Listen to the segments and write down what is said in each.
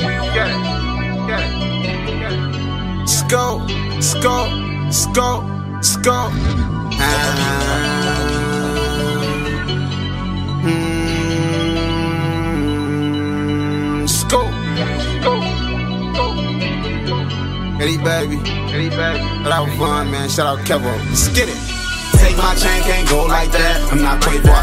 Get Scope, scope, scope, scope. Ah. Mm, scope. Eddie baby, Eddie baby. Shout out man. Shout out Kevo. Let's get it. Take my chain, can't go like that. I'm not playboy.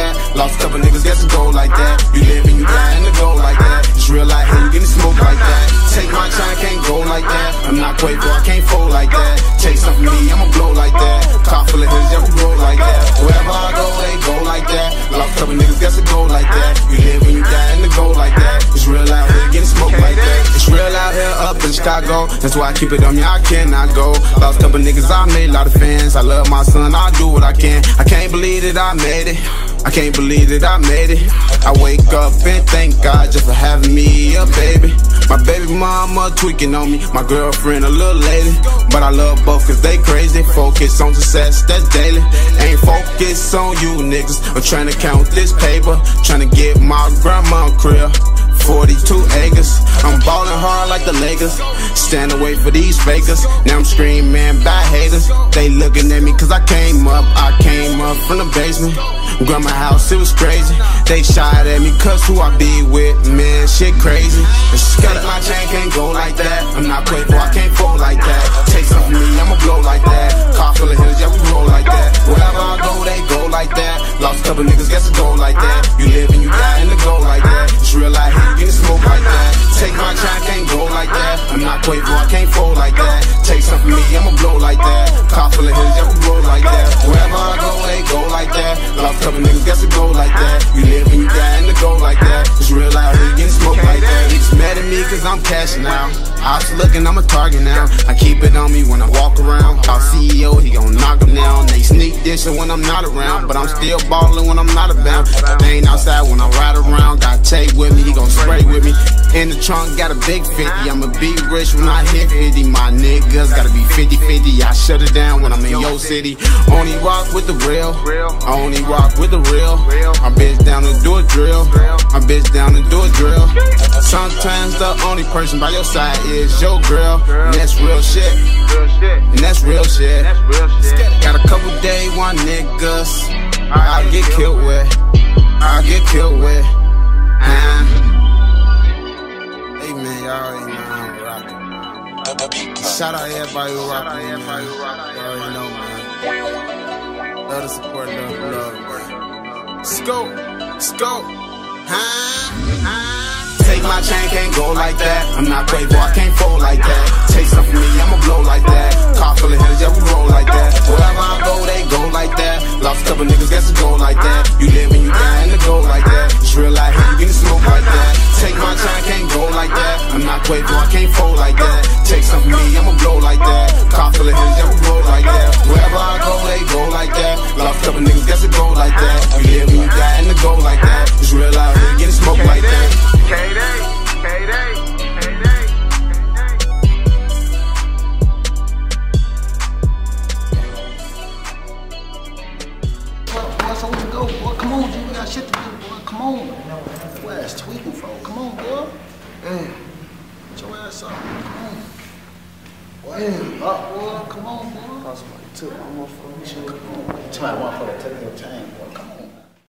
That. Lost a couple niggas, guess it go like that. You live and you die and it go like that. It's real life, here you getting smoked like that. Take my chain, can't go like that. I'm not Quavo, I can't fold like that. Take something me, I'ma blow like that. Car full of hitters, yeah, we roll like that. Wherever I go, they go like that. Lost a couple niggas, guess it go like that. You live and you die and it go like that. It's real out here, getting smoked like that. It's real out here up in Chicago. That's why I keep it on me, I cannot go. Lost a couple niggas, I made a lot of fans. I love my son, I do what I can. I can't believe that I made it. I can't believe that I made it. I wake up and thank God just for having me a baby. My baby mama tweaking on me, my girlfriend a little lady. But I love both cause they crazy. Focus on success, that's daily. Ain't focus on you niggas. I'm trying to count this paper, trying to get my grandma crib. 42 acres. I'm ballin' hard like the Lakers. Stand away for these fakers. Now I'm screaming by haters. They looking at me cause I came up. I came up from the basement. Grandma house, it was crazy. They shot at me cause who I be with, man, shit crazy. Got my chain can't go like that. I'm not Quavo, I can't fold like that. Take something from me, I'ma blow like it go like that. You live and you die and it go like that. It's real life, here getting smoke like that. Niggas mad at me cause I'm cashing out. Ops looking, I'm a target now. I keep it on me when I walk around. Our CEO, he gon' knock them down. They sneak dishing when I'm not around, but I'm still ballin' when I'm not about. They ain't outside when I ride around. Got Tay with me, he gon' spray with me. In the trunk, got a big 50. I'ma be rich when I hit 50. My niggas gotta be 50 50. I shut it down when I'm in your city. Only rock with the real. I only rock with the real. My bitch down to do a drill. My bitch down to do a drill. Sometimes the only person by your side is your girl. And that's real shit. And that's real shit. Got a couple day one niggas. I get killed with. I get killed with. Man, y'all know I'm rocking. Shout out everybody who rocking, man. You already know, man. Love the support, love love, man. Scope, scope, huh? huh? Take my chain, can't go like that. I'm not Quavo, I can't fold like that. Take something from me, I'ma blow like that. Car full of hitters, yeah, we roll like that. Wherever I go, they go like that. Lost a couple niggas, guess it go like that. You live and you die and it go like that. It's real life, here you getting smoke like that. Take my chain, can't go like that. I'm not Quavo, I can't fold like that. Take something from me, I'ma blow like that. Car full of hitters, yeah, we roll like that. Wherever I go, they go like that. Lost a couple niggas, guess it go like that. Come on. Your ass tweaking, bro. Come on, boy. Damn. Get your ass up. Come on. Boy, up, boy. Come on, boy. Somebody took my motherfucking shit. Somebody motherfucker took your chain, boy.